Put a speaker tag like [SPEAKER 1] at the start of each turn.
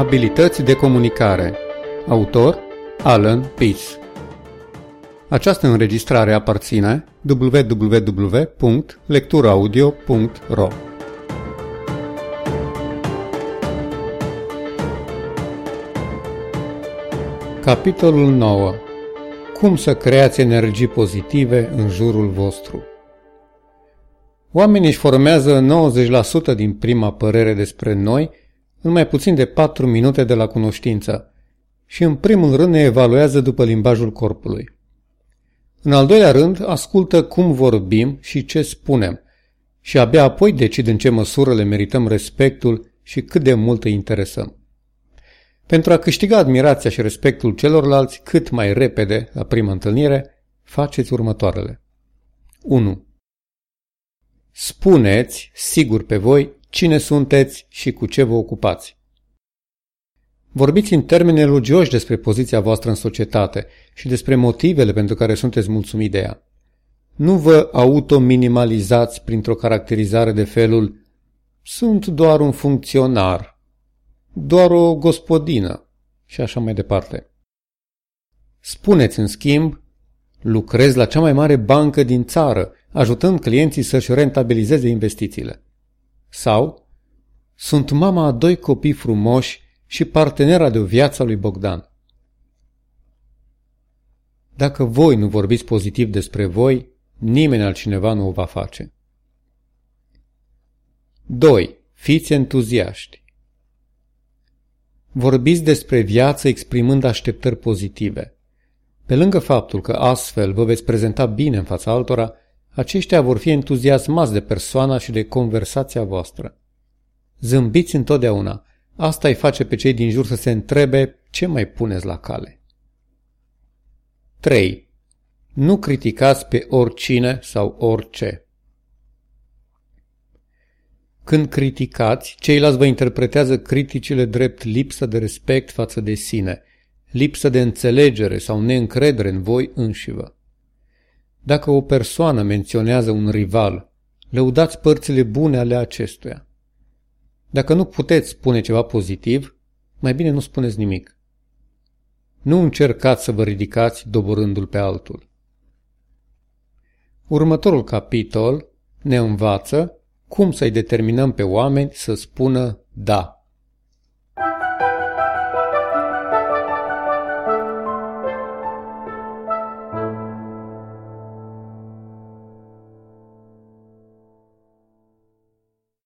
[SPEAKER 1] Abilități de comunicare. Autor Alan Peace Această înregistrare aparține www.lecturaudio.ro Capitolul 9 Cum să creați energii pozitive în jurul vostru. Oamenii își formează 90% din prima părere despre noi în mai puțin de 4 minute de la cunoștință și în primul rând ne evaluează după limbajul corpului. În al doilea rând, ascultă cum vorbim și ce spunem și abia apoi decid în ce măsură le merităm respectul și cât de mult îi interesăm. Pentru a câștiga admirația și respectul celorlalți cât mai repede la prima întâlnire, faceți următoarele. 1. Spuneți, sigur pe voi, cine sunteți și cu ce vă ocupați. Vorbiți în termeni elogioși despre poziția voastră în societate și despre motivele pentru care sunteți mulțumit de ea. Nu vă autominimalizați printr-o caracterizare de felul sunt doar un funcționar, doar o gospodină și așa mai departe. Spuneți, în schimb, lucrez la cea mai mare bancă din țară, ajutând clienții să-și rentabilizeze investițiile. Sau, sunt mama a doi copii frumoși și partenera de o viață a lui Bogdan. Dacă voi nu vorbiți pozitiv despre voi, nimeni altcineva nu o va face. 2. Fiți entuziaști. Vorbiți despre viață exprimând așteptări pozitive. Pe lângă faptul că astfel vă veți prezenta bine în fața altora, aceștia vor fi entuziasmați de persoana și de conversația voastră. Zâmbiți întotdeauna. Asta îi face pe cei din jur să se întrebe ce mai puneți la cale. 3. Nu criticați pe oricine sau orice. Când criticați, ceilalți vă interpretează criticile drept lipsă de respect față de sine, lipsă de înțelegere sau neîncredere în voi înșivă. Dacă o persoană menționează un rival, lăudați părțile bune ale acestuia. Dacă nu puteți spune ceva pozitiv, mai bine nu spuneți nimic. Nu încercați să vă ridicați doborându-l pe altul. Următorul capitol ne învață cum să-i determinăm pe oameni să spună da.